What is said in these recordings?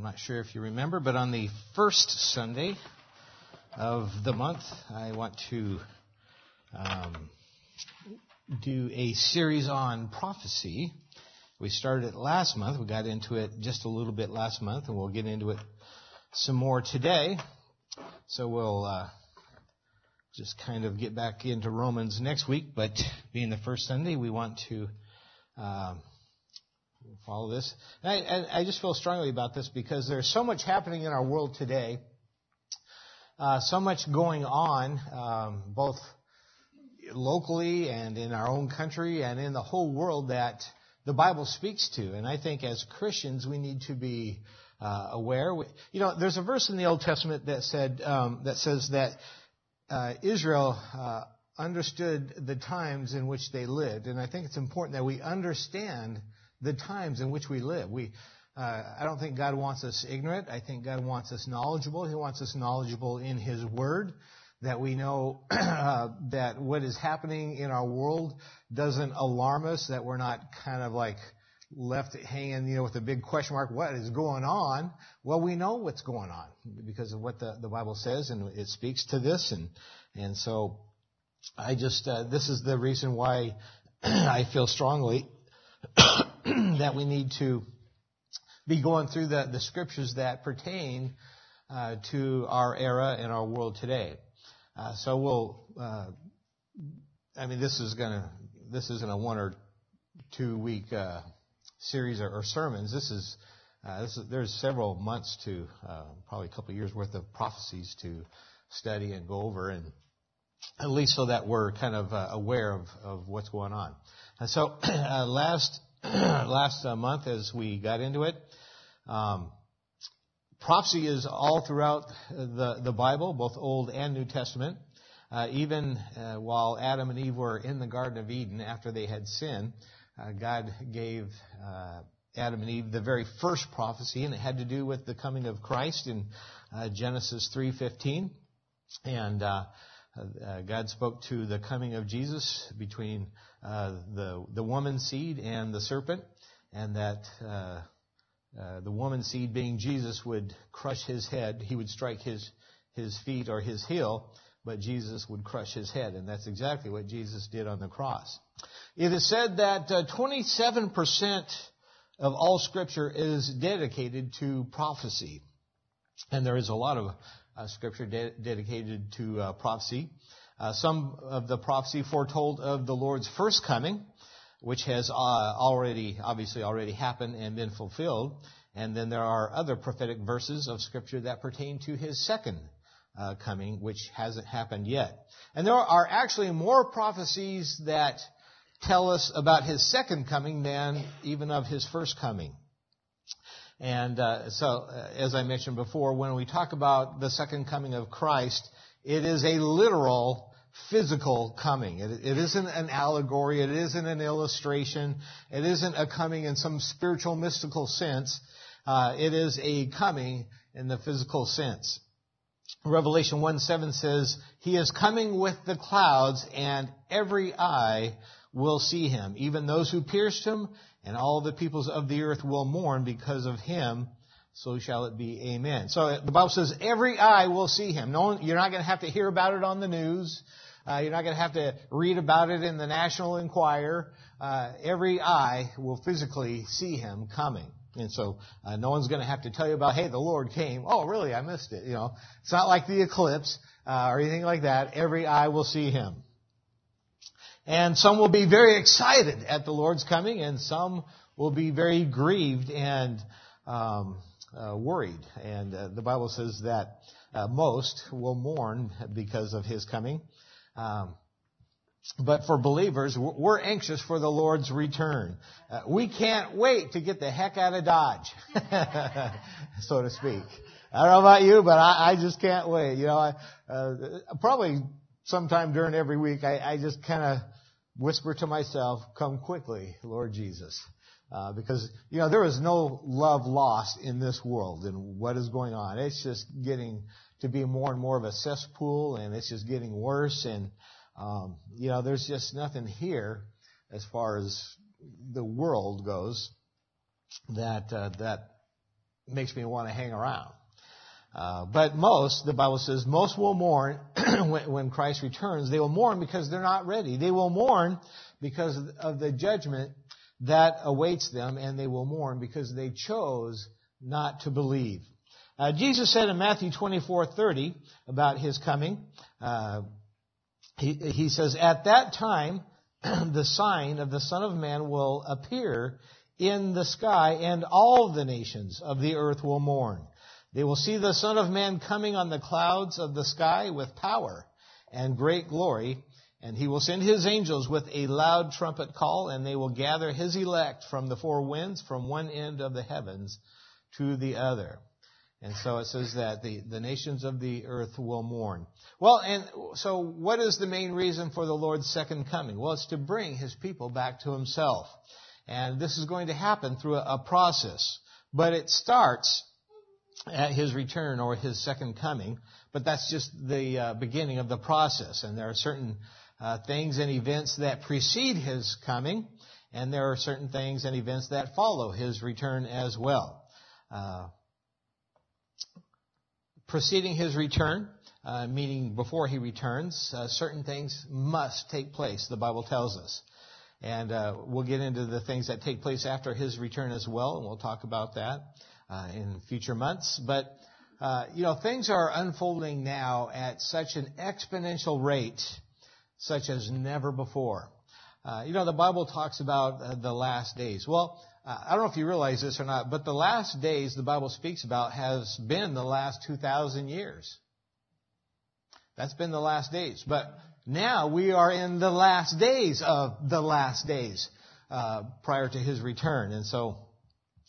I'm not sure if you remember, but on the first Sunday of the month, I want to um, do a series on prophecy. We started it last month. We got into it just a little bit last month, and we'll get into it some more today. So we'll uh, just kind of get back into Romans next week. But being the first Sunday, we want to. Um, follow this. I, I, just feel strongly about this because there's so much happening in our world today, uh, so much going on, um, both locally and in our own country and in the whole world that the Bible speaks to. And I think as Christians, we need to be uh, aware. You know, there's a verse in the Old Testament that said um, that says that uh, Israel uh, understood the times in which they lived, and I think it's important that we understand the times in which we live. We, uh, I don't think God wants us ignorant. I think God wants us knowledgeable. He wants us knowledgeable in His Word, that we know uh, that what is happening in our world doesn't alarm us, that we're not kind of like left hanging, you know, with a big question mark, what is going on? Well, we know what's going on because of what the, the Bible says and it speaks to this and, and so I just, uh, this is the reason why I feel strongly that we need to be going through the, the scriptures that pertain uh, to our era and our world today. Uh, so we'll, uh, I mean, this is gonna, this isn't a one or two week uh, series or, or, sermons. This is, uh, this is, there's several months to, uh, probably a couple of years worth of prophecies to study and go over, and at least so that we're kind of aware of, of what's going on. And so last last uh, month as we got into it. Um, prophecy is all throughout the, the Bible, both Old and New Testament. Uh, even uh, while Adam and Eve were in the Garden of Eden after they had sinned, uh, God gave uh, Adam and Eve the very first prophecy, and it had to do with the coming of Christ in uh, Genesis 3:15. And uh, God spoke to the coming of Jesus between uh, the the woman seed and the serpent, and that uh, uh, the woman seed, being Jesus, would crush his head. He would strike his his feet or his heel, but Jesus would crush his head, and that's exactly what Jesus did on the cross. It is said that 27% uh, of all Scripture is dedicated to prophecy, and there is a lot of scripture de- dedicated to uh, prophecy. Uh, some of the prophecy foretold of the Lord's first coming, which has uh, already, obviously already happened and been fulfilled. And then there are other prophetic verses of scripture that pertain to his second uh, coming, which hasn't happened yet. And there are actually more prophecies that tell us about his second coming than even of his first coming. And uh, so, uh, as I mentioned before, when we talk about the second coming of Christ, it is a literal physical coming. It, it isn't an allegory. It isn't an illustration. It isn't a coming in some spiritual, mystical sense. Uh, it is a coming in the physical sense. Revelation 1 7 says, He is coming with the clouds, and every eye will see him, even those who pierced him, and all the peoples of the earth will mourn because of him. So shall it be. Amen. So the Bible says every eye will see him. No one, you're not going to have to hear about it on the news. Uh, you're not going to have to read about it in the National Enquirer. Uh, every eye will physically see him coming. And so uh, no one's going to have to tell you about, hey, the Lord came. Oh, really? I missed it. You know, it's not like the eclipse uh, or anything like that. Every eye will see him. And some will be very excited at the Lord's coming, and some will be very grieved and um, uh, worried. And uh, the Bible says that uh, most will mourn because of His coming. Um, but for believers, we're anxious for the Lord's return. Uh, we can't wait to get the heck out of Dodge, so to speak. I don't know about you, but I, I just can't wait. You know, I, uh, probably sometime during every week, I, I just kind of whisper to myself, come quickly, Lord Jesus. Uh, because, you know, there is no love lost in this world and what is going on. It's just getting to be more and more of a cesspool and it's just getting worse and, um, you know, there's just nothing here as far as the world goes that, uh, that makes me want to hang around. Uh, but most, the Bible says, most will mourn when, when Christ returns. They will mourn because they're not ready. They will mourn because of the judgment that awaits them, and they will mourn because they chose not to believe. Uh, Jesus said in Matthew 24:30 about his coming, uh, he, he says, "At that time, the sign of the Son of Man will appear in the sky, and all the nations of the earth will mourn. They will see the Son of Man coming on the clouds of the sky with power and great glory, and he will send his angels with a loud trumpet call, and they will gather his elect from the four winds, from one end of the heavens to the other. And so it says that the, the nations of the earth will mourn. Well, and so what is the main reason for the Lord's second coming? Well, it's to bring his people back to himself. And this is going to happen through a, a process. But it starts at his return or his second coming. But that's just the uh, beginning of the process. And there are certain uh, things and events that precede his coming. And there are certain things and events that follow his return as well. Uh, preceding his return, uh, meaning before he returns, uh, certain things must take place, the Bible tells us. And uh, we'll get into the things that take place after his return as well, and we'll talk about that uh, in future months. But, uh, you know, things are unfolding now at such an exponential rate, such as never before. Uh, you know, the Bible talks about the last days. Well, uh, I don't know if you realize this or not, but the last days the Bible speaks about has been the last 2,000 years. That's been the last days. But now we are in the last days of the last days uh, prior to his return. And so,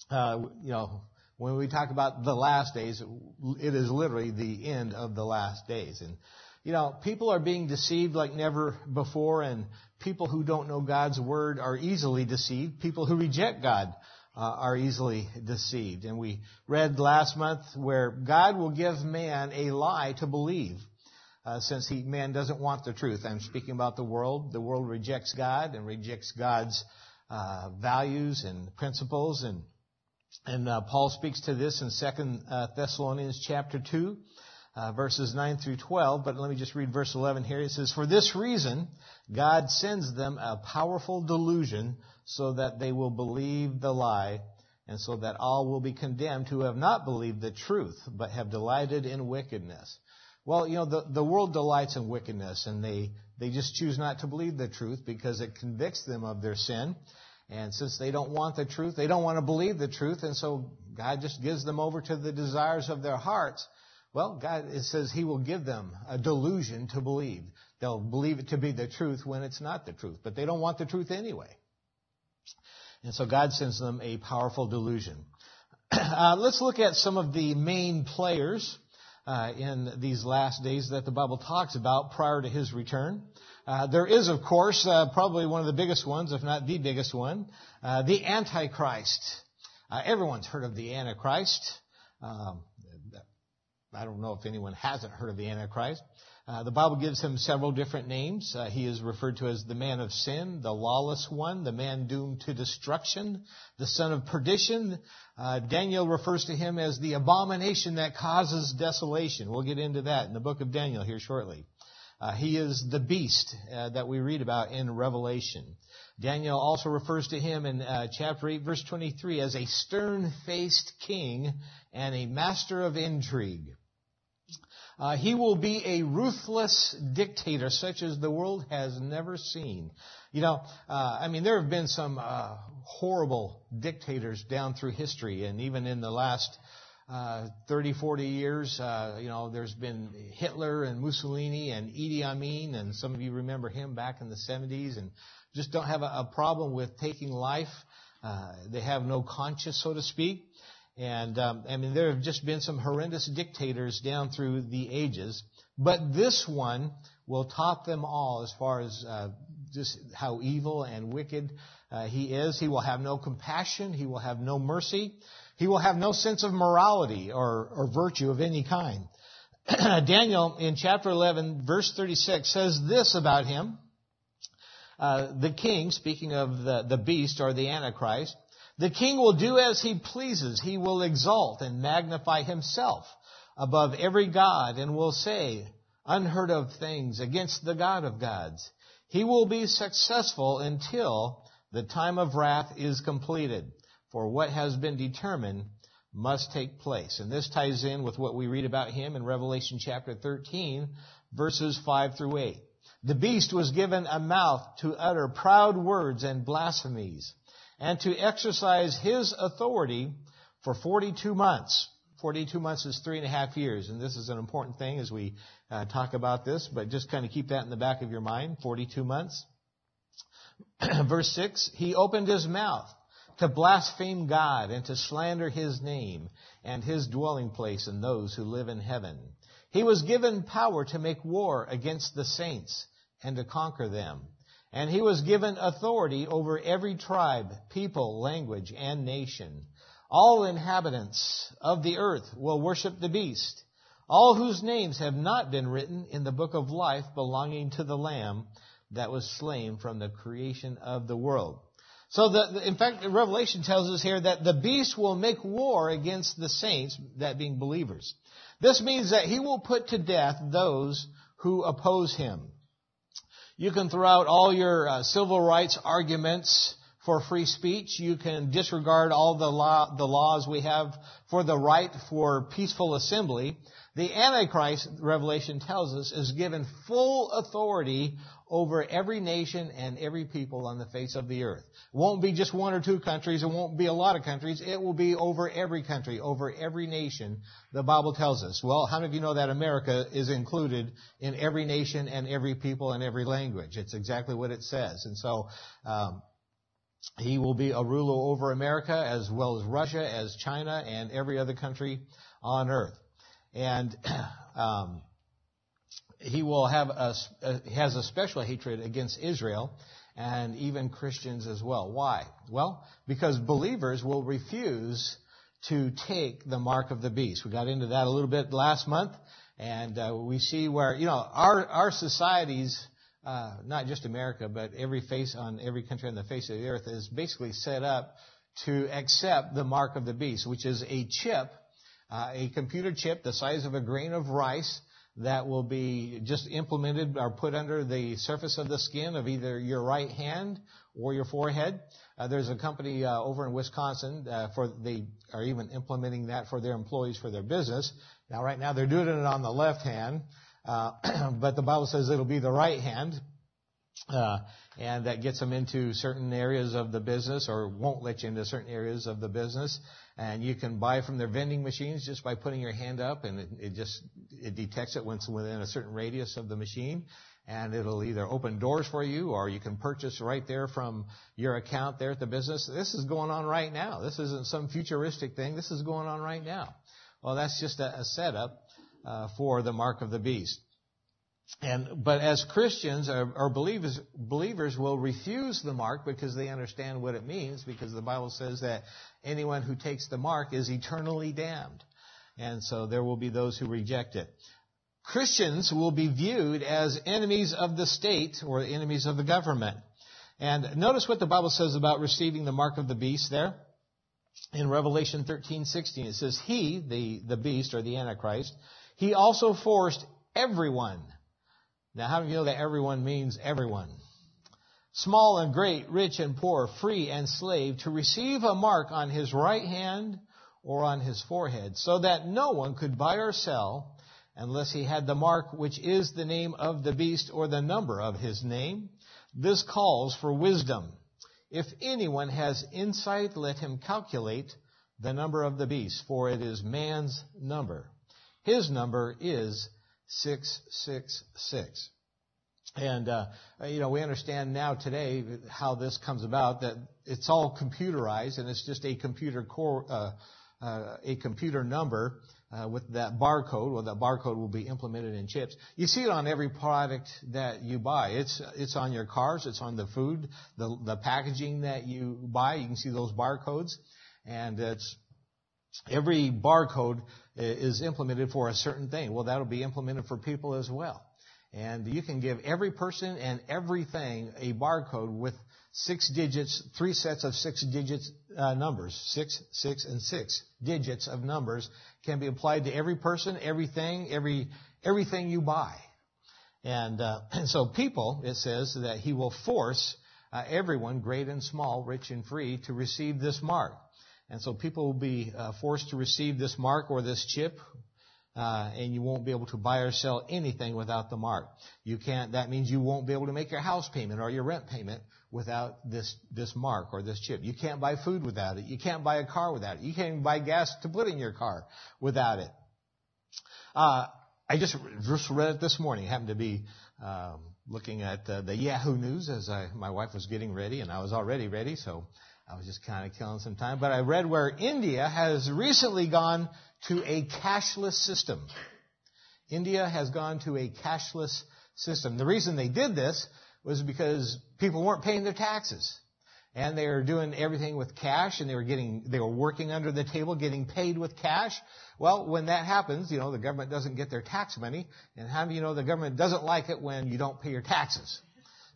uh, you know, when we talk about the last days, it is literally the end of the last days. And, you know, people are being deceived like never before, and people who don't know God's word are easily deceived. People who reject God uh, are easily deceived. And we read last month where God will give man a lie to believe. Uh, since he, man doesn't want the truth. I'm speaking about the world. The world rejects God and rejects God's uh, values and principles. And and uh, Paul speaks to this in Second uh, Thessalonians chapter two, uh, verses 9 through 12, but let me just read verse 11 here. It says, For this reason, God sends them a powerful delusion so that they will believe the lie, and so that all will be condemned who have not believed the truth, but have delighted in wickedness. Well, you know, the, the world delights in wickedness, and they, they just choose not to believe the truth because it convicts them of their sin. And since they don't want the truth, they don't want to believe the truth, and so God just gives them over to the desires of their hearts. Well, God, it says He will give them a delusion to believe. They'll believe it to be the truth when it's not the truth, but they don't want the truth anyway. And so God sends them a powerful delusion. Uh, let's look at some of the main players uh, in these last days that the Bible talks about prior to His return. Uh, there is, of course, uh, probably one of the biggest ones, if not the biggest one, uh, the Antichrist. Uh, everyone's heard of the Antichrist. Um, I don't know if anyone hasn't heard of the Antichrist. Uh, the Bible gives him several different names. He is referred to as the man of sin, the lawless one, the man doomed to destruction, the son of perdition. Daniel refers to him as the abomination that causes desolation. We'll get into that in the book of Daniel here shortly. Uh, he is the beast uh, that we read about in Revelation. Daniel also refers to him in uh, chapter 8, verse 23, as a stern-faced king and a master of intrigue. Uh, he will be a ruthless dictator such as the world has never seen. You know, uh, I mean, there have been some uh, horrible dictators down through history, and even in the last uh, 30, 40 years, uh, you know, there's been Hitler and Mussolini and Idi Amin, and some of you remember him back in the 70s, and just don't have a, a problem with taking life. Uh, they have no conscience, so to speak. And um, I mean, there have just been some horrendous dictators down through the ages, but this one will top them all as far as uh, just how evil and wicked uh, he is. He will have no compassion. He will have no mercy. He will have no sense of morality or, or virtue of any kind. Daniel in chapter 11, verse 36 says this about him. Uh, the king, speaking of the, the beast or the Antichrist, The king will do as he pleases. He will exalt and magnify himself above every god and will say unheard of things against the God of gods. He will be successful until the time of wrath is completed. For what has been determined must take place. And this ties in with what we read about him in Revelation chapter 13, verses 5 through 8. The beast was given a mouth to utter proud words and blasphemies, and to exercise his authority for 42 months. 42 months is three and a half years, and this is an important thing as we uh, talk about this, but just kind of keep that in the back of your mind. 42 months. Verse 6, he opened his mouth to blaspheme God and to slander his name and his dwelling place and those who live in heaven. He was given power to make war against the saints and to conquer them. And he was given authority over every tribe, people, language, and nation. All inhabitants of the earth will worship the beast, all whose names have not been written in the book of life belonging to the Lamb that was slain from the creation of the world. So the, in fact, Revelation tells us here that the beast will make war against the saints, that being believers. This means that he will put to death those who oppose him. You can throw out all your uh, civil rights arguments for free speech. You can disregard all the, law, the laws we have for the right for peaceful assembly. The Antichrist, Revelation tells us, is given full authority over every nation and every people on the face of the earth. It won't be just one or two countries. It won't be a lot of countries. It will be over every country, over every nation, the Bible tells us. Well, how many of you know that America is included in every nation and every people and every language? It's exactly what it says. And so, um, he will be a ruler over America as well as Russia, as China, and every other country on earth and um, he will have a, has a special hatred against Israel and even Christians as well. Why? Well, because believers will refuse to take the mark of the beast. We got into that a little bit last month, and uh, we see where you know our our societies. Uh, not just America, but every face on every country on the face of the earth is basically set up to accept the mark of the beast, which is a chip uh, a computer chip the size of a grain of rice that will be just implemented or put under the surface of the skin of either your right hand or your forehead. Uh, there's a company uh, over in Wisconsin uh, for they are even implementing that for their employees for their business. Now, right now they're doing it on the left hand, uh, but the Bible says it'll be the right hand. Uh, and that gets them into certain areas of the business or won't let you into certain areas of the business. And you can buy from their vending machines just by putting your hand up and it, it just, it detects it when it's within a certain radius of the machine. And it'll either open doors for you or you can purchase right there from your account there at the business. This is going on right now. This isn't some futuristic thing. This is going on right now. Well, that's just a, a setup uh, for the mark of the beast. And, but as Christians or, or, believers, believers will refuse the mark because they understand what it means because the Bible says that anyone who takes the mark is eternally damned. And so there will be those who reject it. Christians will be viewed as enemies of the state or enemies of the government. And notice what the Bible says about receiving the mark of the beast there. In Revelation 13:16 it says he, the the beast or the antichrist, he also forced everyone now, how do you know that everyone means everyone? Small and great, rich and poor, free and slave, to receive a mark on his right hand or on his forehead, so that no one could buy or sell unless he had the mark which is the name of the beast or the number of his name. This calls for wisdom. If anyone has insight, let him calculate the number of the beast, for it is man's number. His number is 666. And, uh, you know, we understand now today how this comes about, that it's all computerized and it's just a computer core, uh, uh, a computer number, uh, with that barcode, well, that barcode will be implemented in chips. You see it on every product that you buy. It's, it's on your cars, it's on the food, the, the packaging that you buy. You can see those barcodes. And it's, every barcode is implemented for a certain thing. Well, that'll be implemented for people as well. And you can give every person and everything a barcode with six digits, three sets of six digits uh, numbers, six, six, and six digits of numbers can be applied to every person, everything, every everything you buy. And, uh, and so people, it says that he will force uh, everyone, great and small, rich and free, to receive this mark. And so people will be uh, forced to receive this mark or this chip, uh, and you won't be able to buy or sell anything without the mark. You can't. That means you won't be able to make your house payment or your rent payment without this this mark or this chip. You can't buy food without it. You can't buy a car without it. You can't even buy gas to put in your car without it. Uh, I just just read it this morning. It happened to be um, looking at uh, the Yahoo News as I, my wife was getting ready, and I was already ready, so I was just kind of killing some time. But I read where India has recently gone to a cashless system. India has gone to a cashless system. The reason they did this was because people weren't paying their taxes. And they were doing everything with cash and they were getting, they were working under the table, getting paid with cash. Well, when that happens, you know, the government doesn't get their tax money. And how do you know the government doesn't like it when you don't pay your taxes?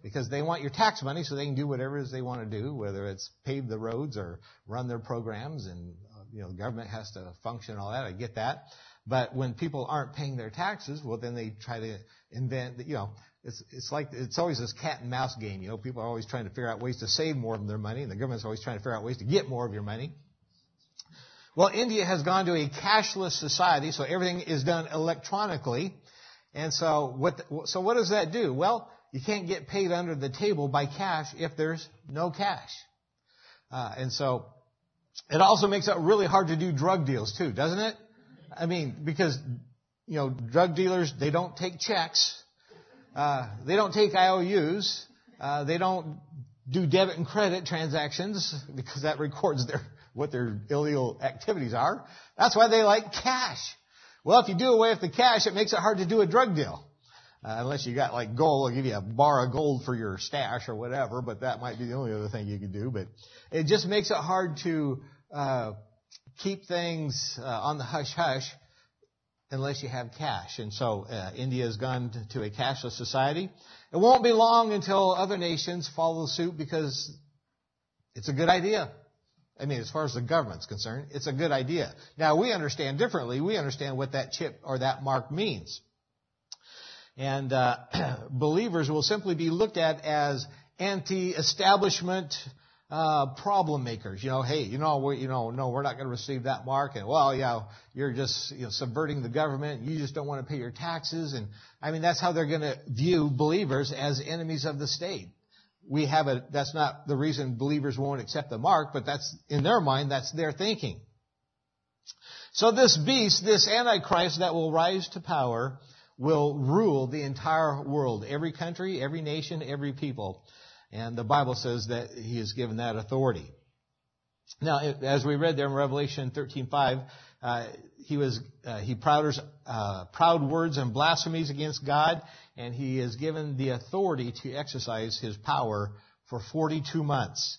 Because they want your tax money so they can do whatever it is they want to do, whether it's pave the roads or run their programs and you know, the government has to function and all that. I get that. But when people aren't paying their taxes, well, then they try to invent, you know, it's, it's like, it's always this cat and mouse game. You know, people are always trying to figure out ways to save more of their money, and the government's always trying to figure out ways to get more of your money. Well, India has gone to a cashless society, so everything is done electronically. And so what, so what does that do? Well, you can't get paid under the table by cash if there's no cash. Uh, and so it also makes it really hard to do drug deals too, doesn't it? I mean, because, you know, drug dealers, they don't take checks. Uh, they don't take IOUs. Uh, they don't do debit and credit transactions because that records their, what their illegal activities are. That's why they like cash. Well, if you do away with the cash, it makes it hard to do a drug deal. Uh, unless you got like gold, they'll give you a bar of gold for your stash or whatever, but that might be the only other thing you could do. But it just makes it hard to uh, keep things uh, on the hush hush unless you have cash. And so uh, India has gone to a cashless society. It won't be long until other nations follow suit because it's a good idea. I mean, as far as the government's concerned, it's a good idea. Now, we understand differently. We understand what that chip or that mark means. And uh, believers will simply be looked at as anti-establishment uh, problem makers. You know, hey, you know, we, you know, no, we're not going to receive that mark, and well, yeah, you're just you know, subverting the government. You just don't want to pay your taxes, and I mean, that's how they're going to view believers as enemies of the state. We have a. That's not the reason believers won't accept the mark, but that's in their mind. That's their thinking. So this beast, this antichrist that will rise to power, will rule the entire world, every country, every nation, every people. And the Bible says that he is given that authority. Now, as we read there in Revelation 13:5, uh, he was uh, he prouders uh, proud words and blasphemies against God, and he is given the authority to exercise his power for 42 months.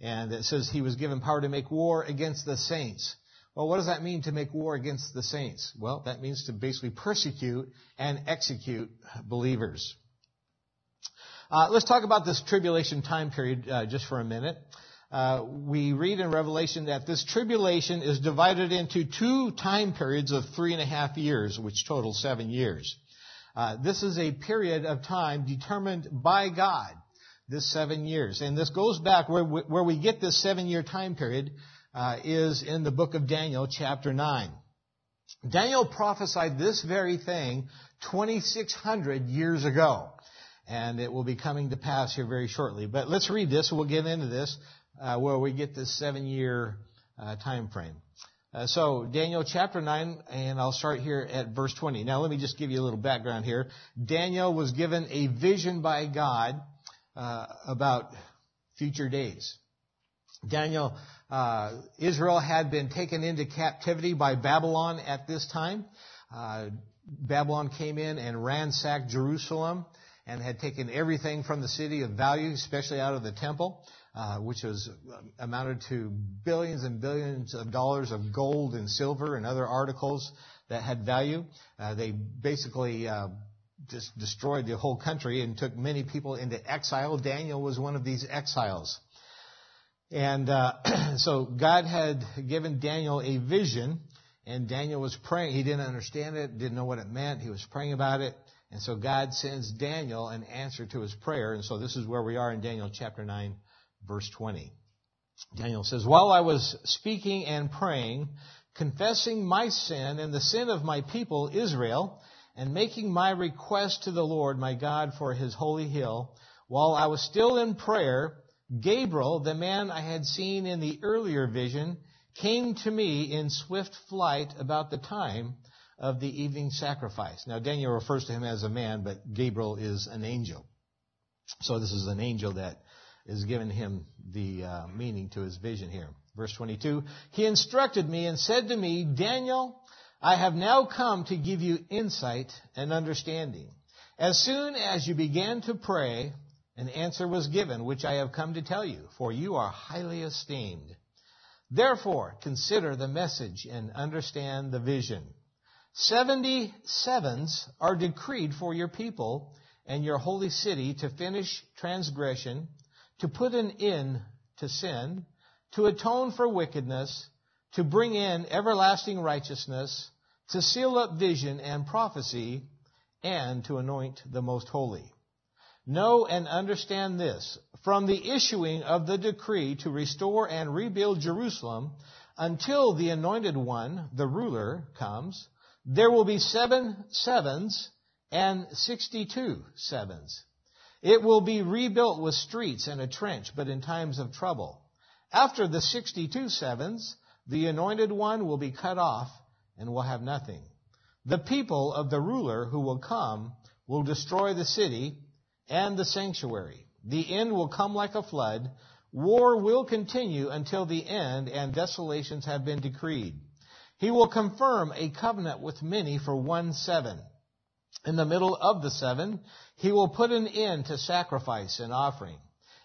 And it says he was given power to make war against the saints. Well, what does that mean to make war against the saints? Well, that means to basically persecute and execute believers. Uh, let's talk about this tribulation time period uh, just for a minute. Uh, we read in Revelation that this tribulation is divided into two time periods of three and a half years, which total seven years. Uh, this is a period of time determined by God, this seven years. And this goes back where we, where we get this seven year time period uh, is in the book of Daniel, chapter 9. Daniel prophesied this very thing 2,600 years ago. And it will be coming to pass here very shortly. But let's read this. We'll get into this uh, where we get this seven year uh, time frame. Uh, so Daniel chapter 9, and I'll start here at verse 20. Now let me just give you a little background here. Daniel was given a vision by God uh, about future days. Daniel, uh, Israel had been taken into captivity by Babylon at this time. Uh, Babylon came in and ransacked Jerusalem and had taken everything from the city of value, especially out of the temple, uh, which was uh, amounted to billions and billions of dollars of gold and silver and other articles that had value. Uh, they basically uh, just destroyed the whole country and took many people into exile. Daniel was one of these exiles. And uh, so God had given Daniel a vision, and Daniel was praying. He didn't understand it, didn't know what it meant. He was praying about it. And so God sends Daniel an answer to his prayer. And so this is where we are in Daniel chapter 9, verse 20. Daniel says, While I was speaking and praying, confessing my sin and the sin of my people Israel, and making my request to the Lord my God for his holy hill, while I was still in prayer, Gabriel, the man I had seen in the earlier vision, came to me in swift flight about the time of the evening sacrifice. Now, Daniel refers to him as a man, but Gabriel is an angel. So this is an angel that is giving him the uh, meaning to his vision here. Verse 22, he instructed me and said to me, Daniel, I have now come to give you insight and understanding. As soon as you began to pray, an answer was given, which I have come to tell you, for you are highly esteemed. Therefore, consider the message and understand the vision. Seventy sevens are decreed for your people and your holy city to finish transgression, to put an end to sin, to atone for wickedness, to bring in everlasting righteousness, to seal up vision and prophecy, and to anoint the most holy. Know and understand this. From the issuing of the decree to restore and rebuild Jerusalem until the anointed one, the ruler, comes, there will be seven sevens and 62 sevens. It will be rebuilt with streets and a trench, but in times of trouble. After the 62 sevens, the anointed one will be cut off and will have nothing. The people of the ruler who will come will destroy the city and the sanctuary. The end will come like a flood. War will continue until the end and desolations have been decreed. He will confirm a covenant with many for one seven. In the middle of the seven, he will put an end to sacrifice and offering.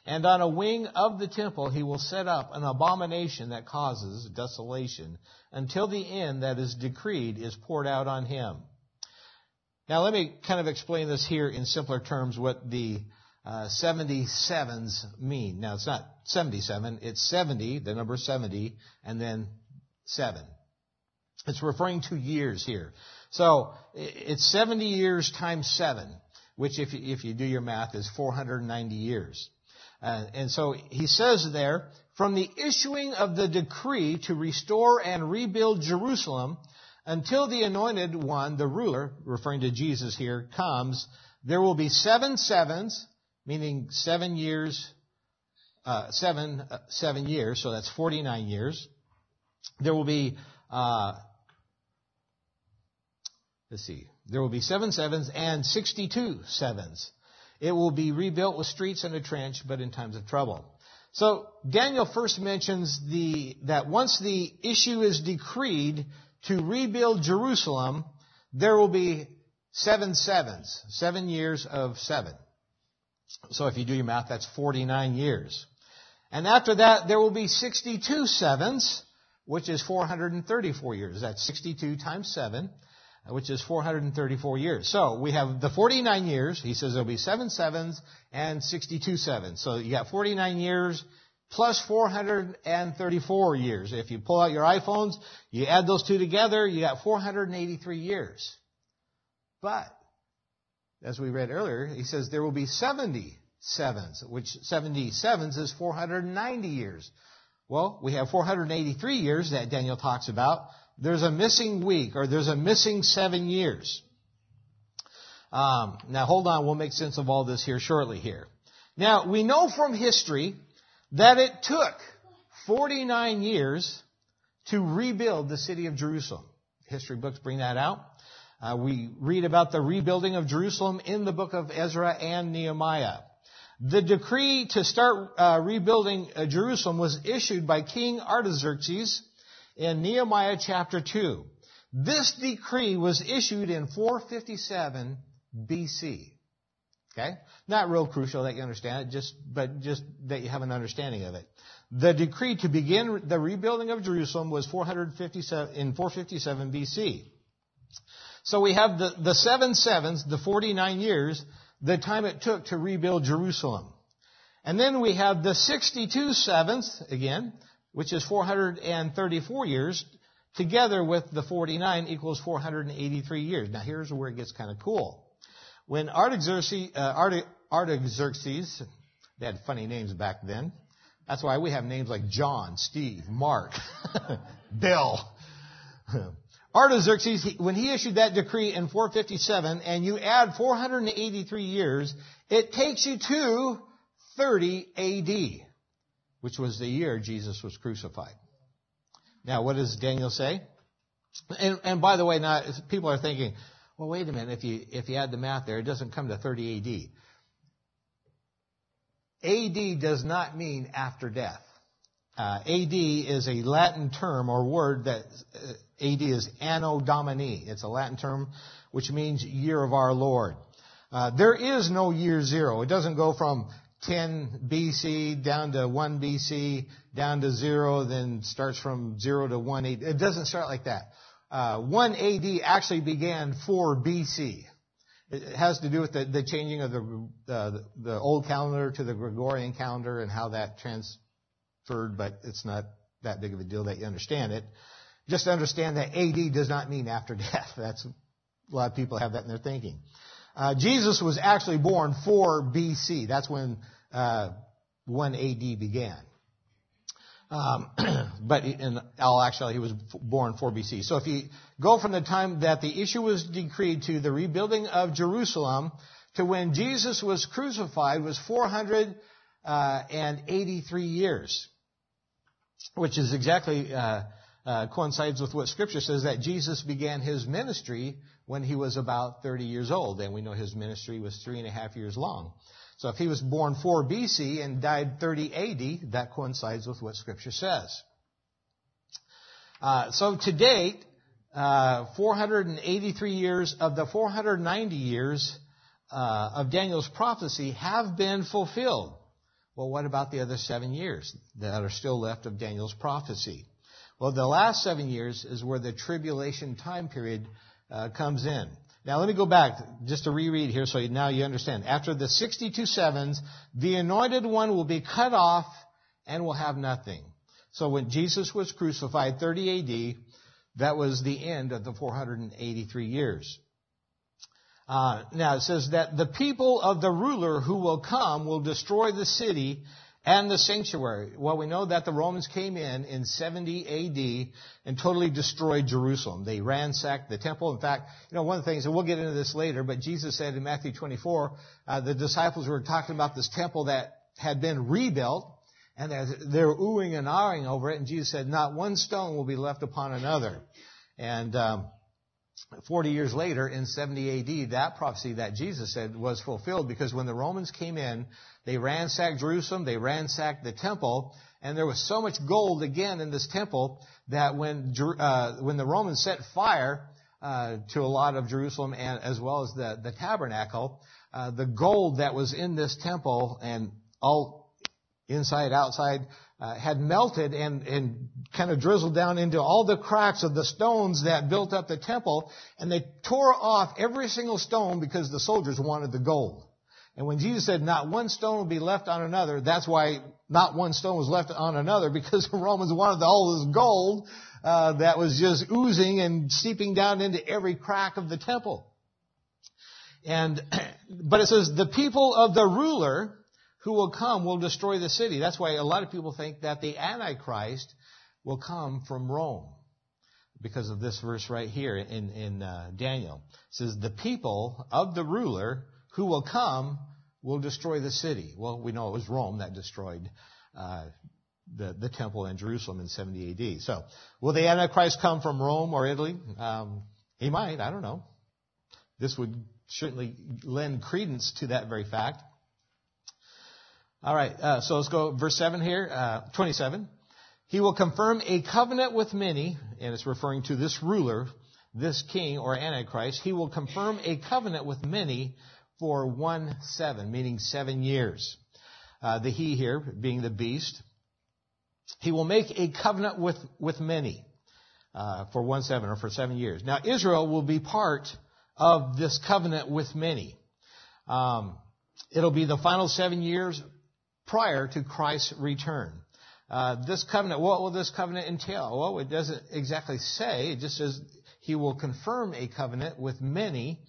And on a wing of the temple, he will set up an abomination that causes desolation until the end that is decreed is poured out on him. Now let me kind of explain this here in simpler terms what the uh, 77s mean. Now it's not 77, it's 70, the number 70, and then 7. It's referring to years here. So it's 70 years times 7, which if you, if you do your math is 490 years. Uh, and so he says there, from the issuing of the decree to restore and rebuild Jerusalem until the anointed one, the ruler, referring to Jesus here, comes, there will be seven sevens, meaning seven years, uh, seven, uh, seven years, so that's 49 years. There will be uh, Let's see. There will be seven sevens and 62 sevens. It will be rebuilt with streets and a trench, but in times of trouble. So Daniel first mentions the, that once the issue is decreed to rebuild Jerusalem, there will be seven sevens, seven years of seven. So if you do your math, that's 49 years. And after that, there will be 62 sevens, which is 434 years. That's 62 times 7 which is 434 years. So we have the 49 years. He says there'll be seven sevens and 62 sevens. So you got 49 years plus 434 years. If you pull out your iPhones, you add those two together, you got 483 years. But, as we read earlier, he says there will be 70 sevens, which 70 sevens is 490 years. Well, we have 483 years that Daniel talks about there's a missing week or there's a missing seven years. Um, now hold on, we'll make sense of all this here shortly here. Now, we know from history that it took 49 years to rebuild the city of Jerusalem. History books bring that out. Uh, we read about the rebuilding of Jerusalem in the book of Ezra and Nehemiah. The decree to start uh, rebuilding uh, Jerusalem was issued by King Artaxerxes in Nehemiah chapter 2. This decree was issued in 457 BC. Okay? Not real crucial that you understand it, just, but just that you have an understanding of it. The decree to begin the rebuilding of Jerusalem was 457, in 457 BC. So we have the, the seven sevens, the 49 years, the time it took to rebuild Jerusalem. And then we have the 62 sevens, again, which is 434 years, together with the 49 equals 483 years. Now here's where it gets kind of cool. When Artaxerxes, uh, Artaxerxes, they had funny names back then. That's why we have names like John, Steve, Mark, Bill. Artaxerxes, when he issued that decree in 457, and you add 483 years, it takes you to 30 AD, which was the year Jesus was crucified. Now, what does Daniel say? And, and by the way, now people are thinking, well, wait a minute. If you if you add the math there, it doesn't come to 30 AD. AD does not mean after death. Uh, AD is a Latin term or word that uh, AD is Anno Domini. It's a Latin term which means year of our Lord. Uh, there is no year zero. It doesn't go from 10 BC down to 1 BC, down to 0, then starts from 0 to 1 AD. It doesn't start like that. Uh, 1 AD actually began 4 BC. It has to do with the, the changing of the, uh, the old calendar to the Gregorian calendar and how that transferred, but it's not that big of a deal that you understand it. Just understand that AD does not mean after death. That's a lot of people have that in their thinking. Uh, Jesus was actually born 4 BC. That's when uh, 1 AD began. Um, but in all actually, he was born 4 BC. So if you go from the time that the issue was decreed to the rebuilding of Jerusalem to when Jesus was crucified was 483 uh, years, which is exactly uh, uh, coincides with what Scripture says that Jesus began his ministry when he was about 30 years old, and we know his ministry was three and a half years long. So if he was born 4 BC and died 30 AD, that coincides with what Scripture says. Uh, so to date, uh, 483 years of the 490 years uh, of Daniel's prophecy have been fulfilled. Well, what about the other seven years that are still left of Daniel's prophecy? Well, the last seven years is where the tribulation time period uh, comes in. Now let me go back just to reread here so now you understand. After the 62 sevens, the anointed one will be cut off and will have nothing. So when Jesus was crucified 30 AD, that was the end of the 483 years. Uh, now it says that the people of the ruler who will come will destroy the city and the sanctuary. Well, we know that the Romans came in in 70 AD and totally destroyed Jerusalem. They ransacked the temple. In fact, you know, one of the things, and we'll get into this later, but Jesus said in Matthew 24, uh, the disciples were talking about this temple that had been rebuilt, and they were oohing and ahhing over it, and Jesus said, not one stone will be left upon another. And, um, 40 years later, in 70 AD, that prophecy that Jesus said was fulfilled because when the Romans came in, they ransacked Jerusalem, they ransacked the temple, and there was so much gold again in this temple that when uh, when the Romans set fire uh, to a lot of Jerusalem and as well as the the tabernacle, uh, the gold that was in this temple and all inside outside uh, had melted and, and kind of drizzled down into all the cracks of the stones that built up the temple, and they tore off every single stone because the soldiers wanted the gold. And when Jesus said not one stone will be left on another, that's why not one stone was left on another because the Romans wanted all this gold uh, that was just oozing and seeping down into every crack of the temple. And but it says the people of the ruler who will come will destroy the city. That's why a lot of people think that the Antichrist will come from Rome because of this verse right here in, in uh, Daniel. It says, the people of the ruler who will come will destroy the city. Well, we know it was Rome that destroyed uh, the, the temple in Jerusalem in 70 AD. So, will the Antichrist come from Rome or Italy? Um, he might. I don't know. This would certainly lend credence to that very fact. All right, uh, so let's go verse 7 here, uh, 27. He will confirm a covenant with many, and it's referring to this ruler, this king or antichrist. He will confirm a covenant with many for one seven, meaning seven years. Uh, the he here being the beast. He will make a covenant with, with many. uh, for one seven or for seven years. Now Israel will be part of this covenant with many. Um, it'll be the final seven years prior to Christ's return. Uh, this covenant, what will this covenant entail? Well, it doesn't exactly say. It just says he will confirm a covenant with many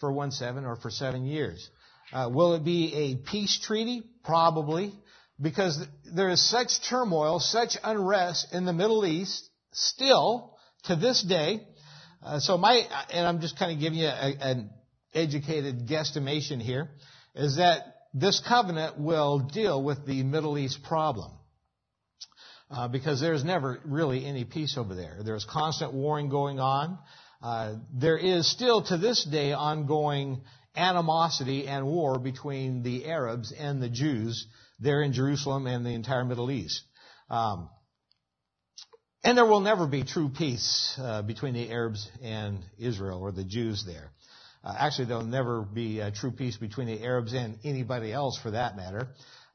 for one seven or for seven years. Uh, will it be a peace treaty? Probably, because there is such turmoil, such unrest in the Middle East still to this day. Uh, so my, and I'm just kind of giving you a, an educated guesstimation here, is that this covenant will deal with the Middle East problem. Uh, because there's never really any peace over there. There's constant warring going on. Uh, there is still to this day ongoing animosity and war between the Arabs and the Jews there in Jerusalem and the entire Middle East. Um, and there will never be true peace uh, between the Arabs and Israel or the Jews there. Uh, actually, there'll never be a true peace between the Arabs and anybody else for that matter,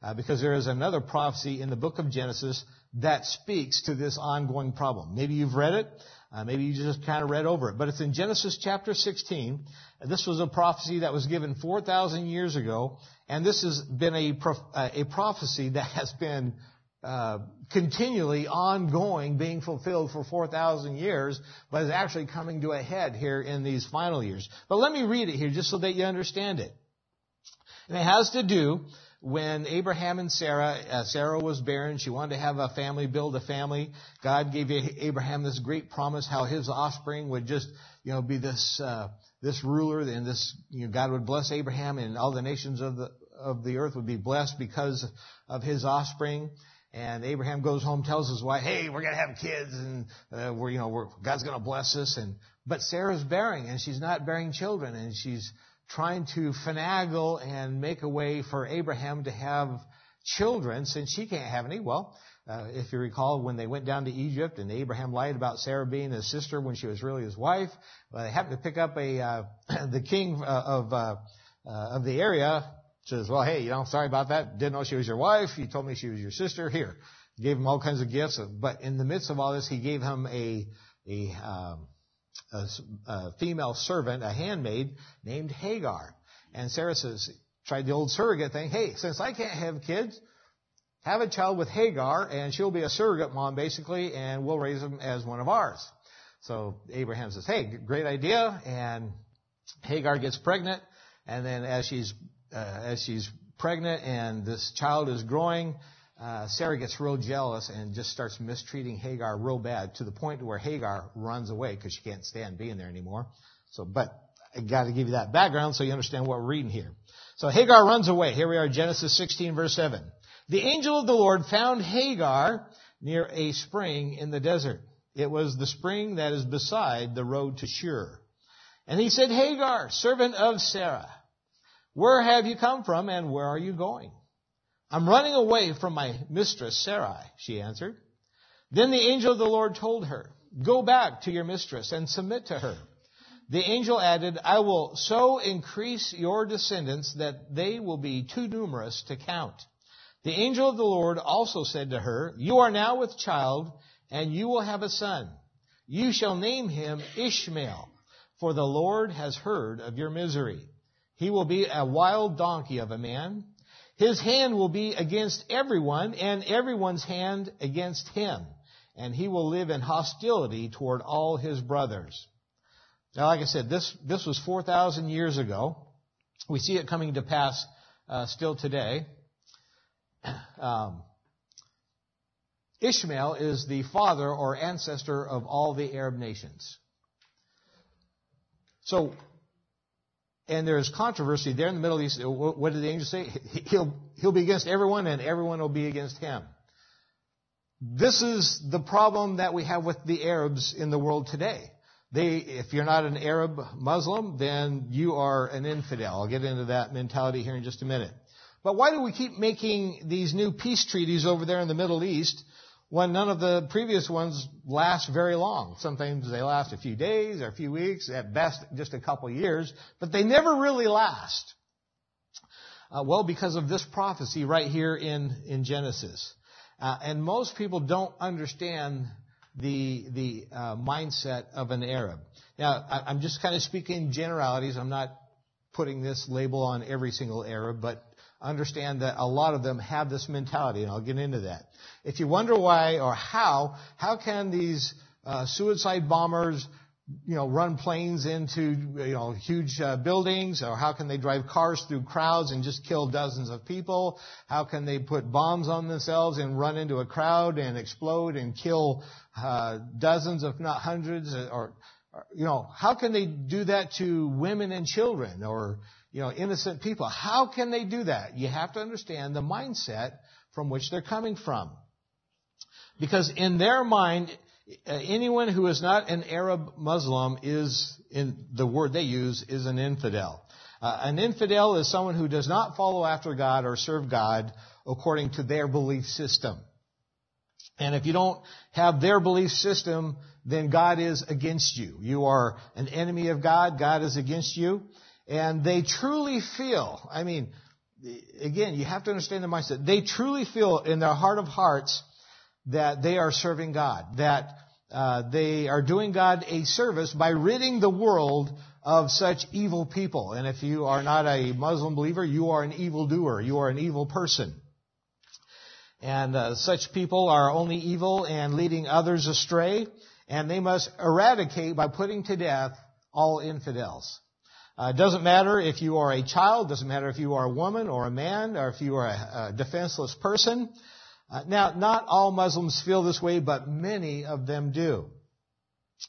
uh, because there is another prophecy in the book of Genesis that speaks to this ongoing problem. Maybe you've read it. Uh, maybe you just kind of read over it, but it's in Genesis chapter 16. This was a prophecy that was given 4,000 years ago, and this has been a, uh, a prophecy that has been uh, continually ongoing, being fulfilled for 4,000 years, but is actually coming to a head here in these final years. But let me read it here just so that you understand it. And it has to do when Abraham and Sarah, uh, Sarah was barren, she wanted to have a family, build a family. God gave Abraham this great promise how his offspring would just, you know, be this, uh, this ruler and this, you know, God would bless Abraham and all the nations of the, of the earth would be blessed because of his offspring. And Abraham goes home, tells his wife, "Hey, we're gonna have kids, and uh, we're, you know, we're, God's gonna bless us." And but Sarah's bearing, and she's not bearing children, and she's trying to finagle and make a way for Abraham to have children since she can't have any. Well, uh, if you recall, when they went down to Egypt and Abraham lied about Sarah being his sister when she was really his wife, well, they happened to pick up a uh, the king uh, of uh, uh, of the area. Says, well, hey, you know, sorry about that. Didn't know she was your wife. You told me she was your sister. Here, gave him all kinds of gifts. But in the midst of all this, he gave him a a um, a, a female servant, a handmaid named Hagar. And Sarah says, tried the old surrogate thing. Hey, since I can't have kids, have a child with Hagar, and she'll be a surrogate mom basically, and we'll raise him as one of ours. So Abraham says, hey, great idea, and Hagar gets pregnant, and then as she's as she's pregnant and this child is growing, uh, Sarah gets real jealous and just starts mistreating Hagar real bad to the point where Hagar runs away because she can't stand being there anymore. So, but I got to give you that background so you understand what we're reading here. So Hagar runs away. Here we are, Genesis 16, verse 7. The angel of the Lord found Hagar near a spring in the desert. It was the spring that is beside the road to Shur. And he said, Hagar, servant of Sarah, where have you come from and where are you going? I'm running away from my mistress Sarai, she answered. Then the angel of the Lord told her, Go back to your mistress and submit to her. The angel added, I will so increase your descendants that they will be too numerous to count. The angel of the Lord also said to her, You are now with child, and you will have a son. You shall name him Ishmael, for the Lord has heard of your misery. He will be a wild donkey of a man his hand will be against everyone, and everyone's hand against him. And he will live in hostility toward all his brothers. Now, like I said, this, this was 4,000 years ago. We see it coming to pass uh, still today. Um, Ishmael is the father or ancestor of all the Arab nations. So and there's controversy there in the Middle East. What did the angel say? He'll, he'll be against everyone and everyone will be against him. This is the problem that we have with the Arabs in the world today. They, if you're not an Arab Muslim, then you are an infidel. I'll get into that mentality here in just a minute. But why do we keep making these new peace treaties over there in the Middle East when none of the previous ones last very long. Sometimes they last a few days or a few weeks, at best just a couple years, but they never really last. Uh, well, because of this prophecy right here in, in Genesis. Uh, and most people don't understand the the uh, mindset of an Arab. Now, I, I'm just kind of speaking generalities. I'm not putting this label on every single Arab, but understand that a lot of them have this mentality, and I'll get into that. If you wonder why or how, how can these uh, suicide bombers, you know, run planes into you know huge uh, buildings, or how can they drive cars through crowds and just kill dozens of people? How can they put bombs on themselves and run into a crowd and explode and kill uh, dozens, if not hundreds, or you know, how can they do that to women and children or, you know, innocent people? How can they do that? You have to understand the mindset from which they're coming from. Because in their mind, anyone who is not an Arab Muslim is, in the word they use, is an infidel. Uh, an infidel is someone who does not follow after God or serve God according to their belief system. And if you don't have their belief system, then God is against you. You are an enemy of God. God is against you. And they truly feel, I mean, again, you have to understand the mindset. They truly feel in their heart of hearts that they are serving God, that uh, they are doing God a service by ridding the world of such evil people. And if you are not a Muslim believer, you are an evil doer. You are an evil person. And uh, such people are only evil and leading others astray and they must eradicate by putting to death all infidels. Uh, it doesn't matter if you are a child, doesn't matter if you are a woman or a man, or if you are a, a defenseless person. Uh, now, not all Muslims feel this way, but many of them do.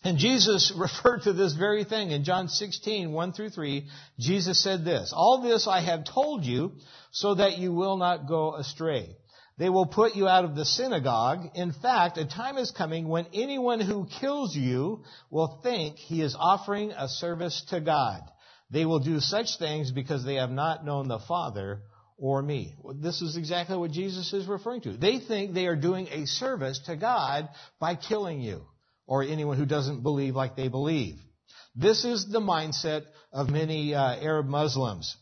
And Jesus referred to this very thing in John 16, 1 through 3. Jesus said this, All this I have told you so that you will not go astray. They will put you out of the synagogue. In fact, a time is coming when anyone who kills you will think he is offering a service to God. They will do such things because they have not known the Father or me. This is exactly what Jesus is referring to. They think they are doing a service to God by killing you or anyone who doesn't believe like they believe. This is the mindset of many uh, Arab Muslims.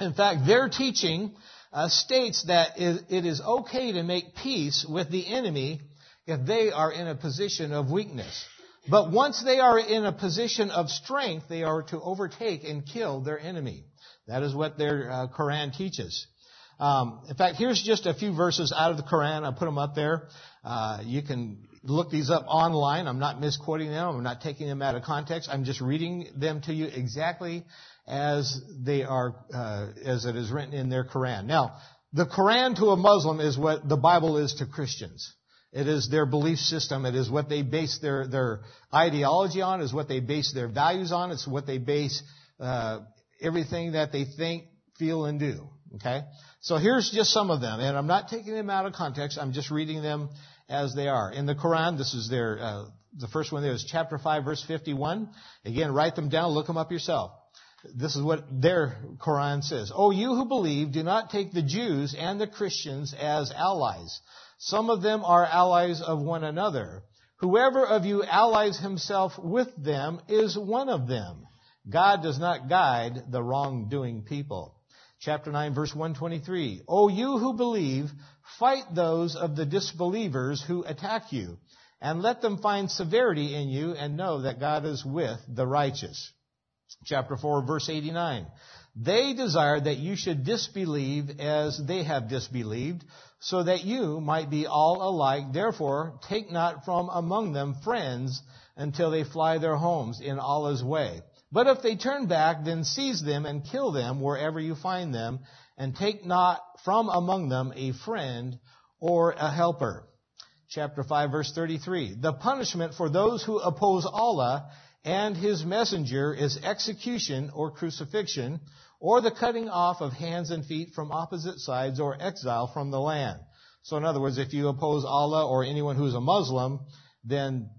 In fact, their teaching uh, states that it is okay to make peace with the enemy if they are in a position of weakness. But once they are in a position of strength, they are to overtake and kill their enemy. That is what their uh, Quran teaches. Um, in fact, here's just a few verses out of the Quran. I put them up there. Uh, you can look these up online. I'm not misquoting them. I'm not taking them out of context. I'm just reading them to you exactly as they are, uh, as it is written in their Quran. Now, the Quran to a Muslim is what the Bible is to Christians. It is their belief system. It is what they base their, their ideology on. Is what they base their values on. It's what they base uh, everything that they think, feel, and do. Okay. So here's just some of them, and I'm not taking them out of context. I'm just reading them as they are in the Quran. This is their uh, the first one there is chapter five, verse 51. Again, write them down. Look them up yourself. This is what their Quran says. Oh, you who believe, do not take the Jews and the Christians as allies. Some of them are allies of one another. Whoever of you allies himself with them is one of them. God does not guide the wrongdoing people. Chapter 9 verse 123. O you who believe, fight those of the disbelievers who attack you, and let them find severity in you and know that God is with the righteous chapter 4 verse 89. They desire that you should disbelieve as they have disbelieved, so that you might be all alike. Therefore, take not from among them friends until they fly their homes in Allah's way. But if they turn back, then seize them and kill them wherever you find them, and take not from among them a friend or a helper. Chapter 5 verse 33. The punishment for those who oppose Allah and his messenger is execution or crucifixion, or the cutting off of hands and feet from opposite sides, or exile from the land. So in other words, if you oppose Allah or anyone who's a Muslim, then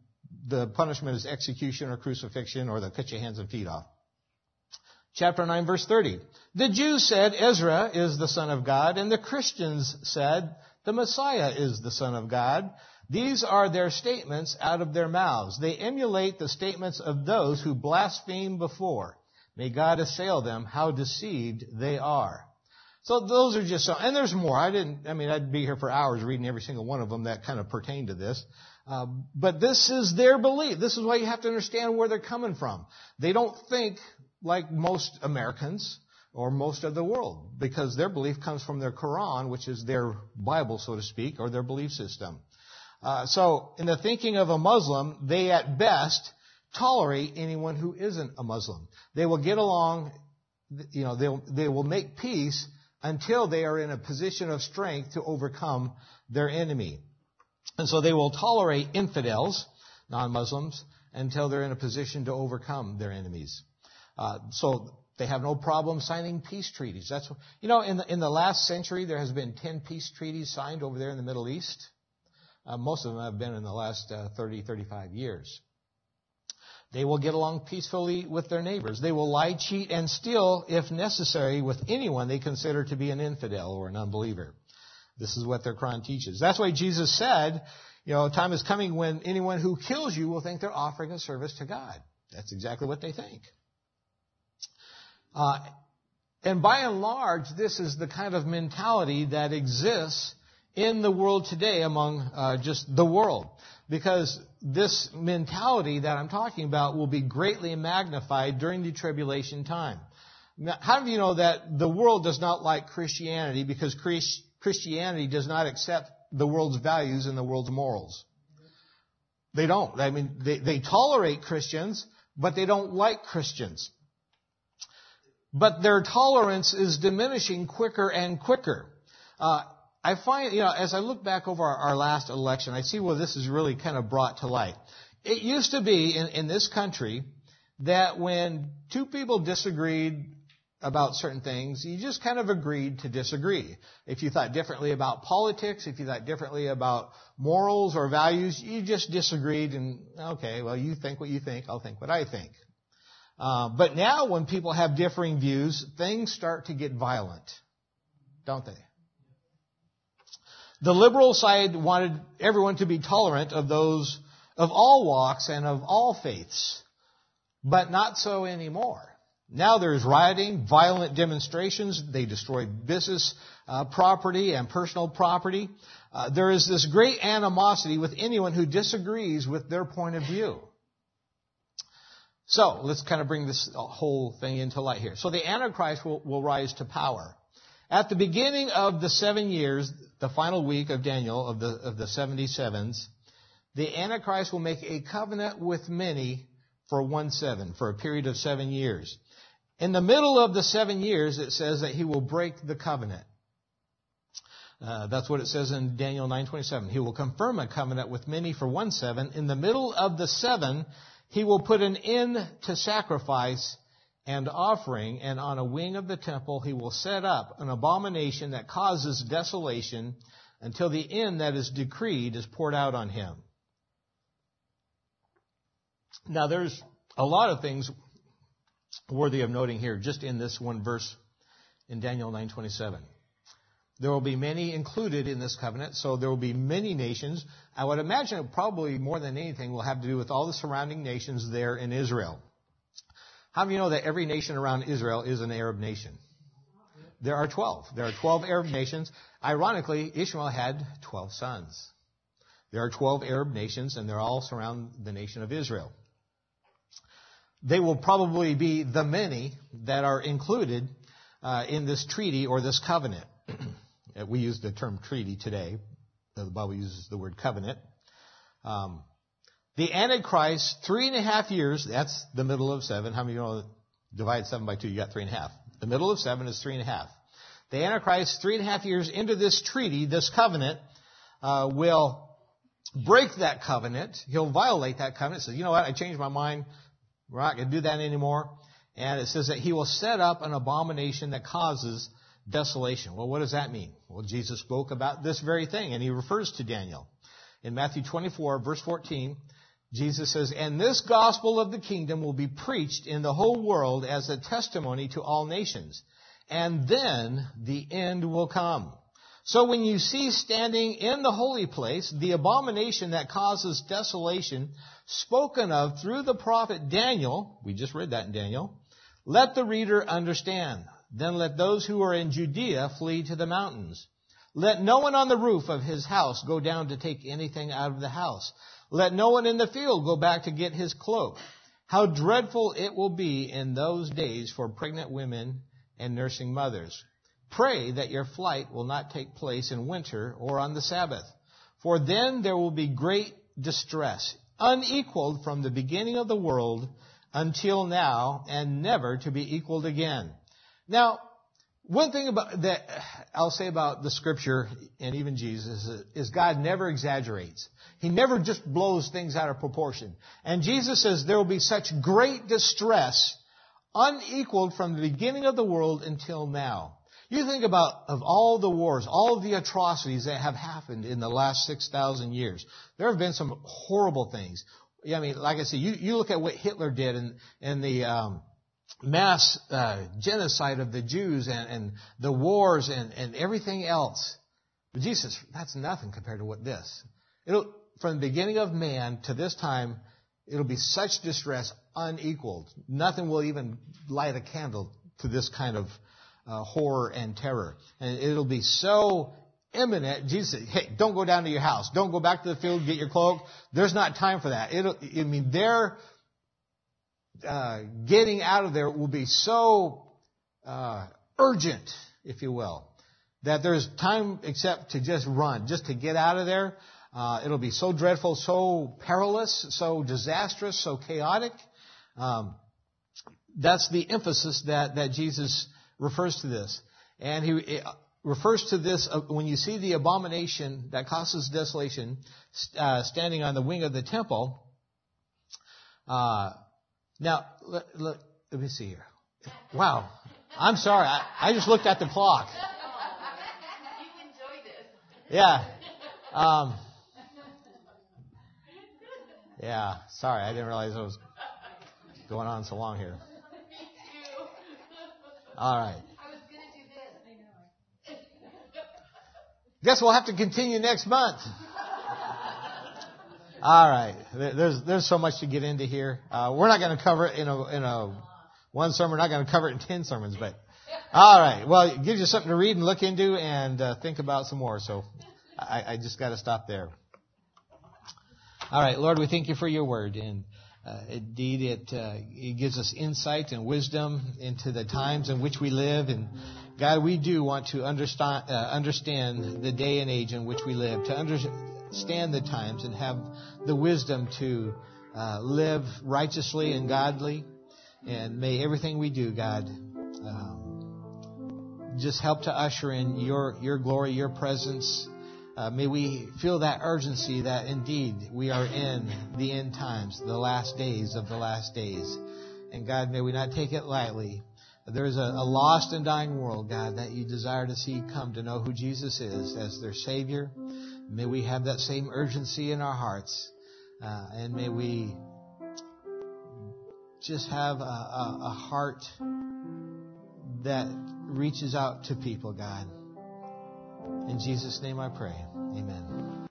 the punishment is execution or crucifixion, or they'll cut your hands and feet off. Chapter 9 verse 30. The Jews said Ezra is the son of God, and the Christians said the Messiah is the son of God. These are their statements out of their mouths. They emulate the statements of those who blasphemed before. May God assail them how deceived they are. So those are just so, and there's more. I didn't, I mean, I'd be here for hours reading every single one of them that kind of pertain to this. Uh, but this is their belief. This is why you have to understand where they're coming from. They don't think like most Americans or most of the world because their belief comes from their Quran, which is their Bible, so to speak, or their belief system. Uh, so, in the thinking of a Muslim, they at best tolerate anyone who isn't a Muslim. They will get along, you know, they'll, they will make peace until they are in a position of strength to overcome their enemy. And so they will tolerate infidels, non-Muslims, until they're in a position to overcome their enemies. Uh, so they have no problem signing peace treaties. That's what, you know, in the, in the last century, there has been 10 peace treaties signed over there in the Middle East. Uh, most of them have been in the last uh, 30, 35 years. They will get along peacefully with their neighbors. They will lie, cheat, and steal, if necessary, with anyone they consider to be an infidel or an unbeliever. This is what their Quran teaches. That's why Jesus said, you know, time is coming when anyone who kills you will think they're offering a service to God. That's exactly what they think. Uh, and by and large, this is the kind of mentality that exists in the world today among uh, just the world. Because this mentality that I'm talking about will be greatly magnified during the tribulation time. Now, how do you know that the world does not like Christianity because Christianity does not accept the world's values and the world's morals? They don't. I mean, they, they tolerate Christians, but they don't like Christians. But their tolerance is diminishing quicker and quicker. Uh, I find, you know, as I look back over our, our, last election, I see where this is really kind of brought to light. It used to be in, in this country that when two people disagreed about certain things, you just kind of agreed to disagree. If you thought differently about politics, if you thought differently about morals or values, you just disagreed and, okay, well, you think what you think, I'll think what I think. Uh, but now when people have differing views, things start to get violent, don't they? The liberal side wanted everyone to be tolerant of those of all walks and of all faiths, but not so anymore. Now there's rioting, violent demonstrations. They destroy business uh, property and personal property. Uh, there is this great animosity with anyone who disagrees with their point of view. So let's kind of bring this whole thing into light here. So the Antichrist will, will rise to power. At the beginning of the seven years, the final week of Daniel, of the, of the 77s, the Antichrist will make a covenant with many for one seven, for a period of seven years. In the middle of the seven years, it says that he will break the covenant. Uh, that's what it says in Daniel 9:27. He will confirm a covenant with many for one seven. In the middle of the seven, he will put an end to sacrifice and offering, and on a wing of the temple he will set up an abomination that causes desolation until the end that is decreed is poured out on him. Now there's a lot of things worthy of noting here just in this one verse in Daniel 9:27. There will be many included in this covenant, so there will be many nations. I would imagine it probably more than anything will have to do with all the surrounding nations there in Israel. How do you know that every nation around Israel is an Arab nation? There are 12. There are 12 Arab nations. Ironically, Ishmael had 12 sons. There are 12 Arab nations, and they're all surround the nation of Israel. They will probably be the many that are included uh, in this treaty or this covenant. we use the term treaty today. The Bible uses the word covenant. Um, the Antichrist, three and a half years, that's the middle of seven. How many of you know divide seven by two, you got three and a half. The middle of seven is three and a half. The Antichrist, three and a half years into this treaty, this covenant, uh, will break that covenant. He'll violate that covenant. Says, you know what? I changed my mind. We're not going to do that anymore. And it says that he will set up an abomination that causes desolation. Well, what does that mean? Well, Jesus spoke about this very thing, and he refers to Daniel. In Matthew 24, verse 14, Jesus says, And this gospel of the kingdom will be preached in the whole world as a testimony to all nations. And then the end will come. So when you see standing in the holy place the abomination that causes desolation spoken of through the prophet Daniel, we just read that in Daniel, let the reader understand. Then let those who are in Judea flee to the mountains. Let no one on the roof of his house go down to take anything out of the house. Let no one in the field go back to get his cloak. How dreadful it will be in those days for pregnant women and nursing mothers. Pray that your flight will not take place in winter or on the Sabbath, for then there will be great distress, unequaled from the beginning of the world until now, and never to be equaled again. Now, one thing about that I'll say about the scripture and even Jesus is God never exaggerates. He never just blows things out of proportion. And Jesus says there will be such great distress unequaled from the beginning of the world until now. You think about of all the wars, all the atrocities that have happened in the last 6,000 years. There have been some horrible things. I mean, like I said, you, you look at what Hitler did in, in the, um, mass uh, genocide of the Jews and, and the wars and, and everything else. But Jesus, that's nothing compared to what this. It'll, from the beginning of man to this time, it'll be such distress unequaled. Nothing will even light a candle to this kind of uh, horror and terror. And it'll be so imminent. Jesus said, hey, don't go down to your house. Don't go back to the field, get your cloak. There's not time for that. It'll, I mean, they're uh, getting out of there will be so uh, urgent, if you will, that there's time except to just run, just to get out of there. Uh, it'll be so dreadful, so perilous, so disastrous, so chaotic. Um, that's the emphasis that, that Jesus refers to this. And he uh, refers to this uh, when you see the abomination that causes desolation uh, standing on the wing of the temple. Uh, now, let, let, let me see here. Wow. I'm sorry. I, I just looked at the clock. You enjoy this. Yeah. Um, yeah. Sorry. I didn't realize it was going on so long here. All right. I was going to do this. I know. Guess we'll have to continue next month. All right. There's there's so much to get into here. Uh, we're not going to cover it in a in a one sermon. We're not going to cover it in ten sermons, but all right. Well, it gives you something to read and look into and uh, think about some more. So I, I just got to stop there. All right, Lord, we thank you for your word and. Uh, indeed, it, uh, it gives us insight and wisdom into the times in which we live. And God, we do want to understand, uh, understand the day and age in which we live, to understand the times and have the wisdom to uh, live righteously and godly. And may everything we do, God, um, just help to usher in your, your glory, your presence, uh, may we feel that urgency that indeed we are in the end times, the last days of the last days. And God, may we not take it lightly. There is a, a lost and dying world, God, that you desire to see come to know who Jesus is as their Savior. May we have that same urgency in our hearts. Uh, and may we just have a, a, a heart that reaches out to people, God. In Jesus' name I pray. Amen.